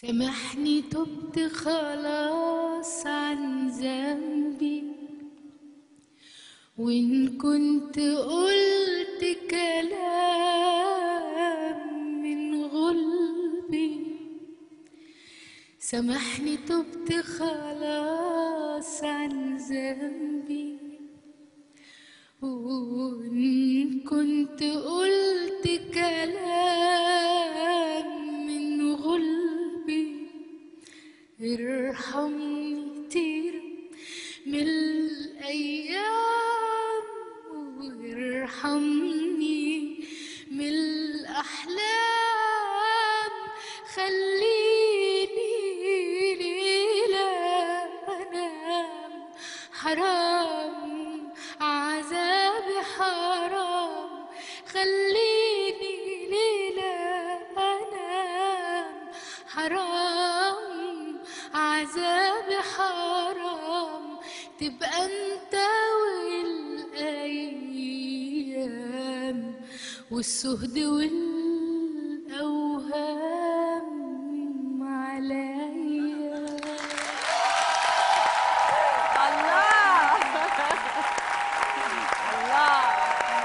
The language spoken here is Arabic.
سامحني تبت خلاص عن ذنبي. وإن كنت قلت كلام من غلبي. سامحني تبت خلاص عن ذنبي. وإن كنت قلت ارحمني كتير من الأيام وارحمني من الأحلام. خليني ليلة أنام. حرام عذابي حرام. خليني عذابي حرام تبقى أنت والأيام والسهد وال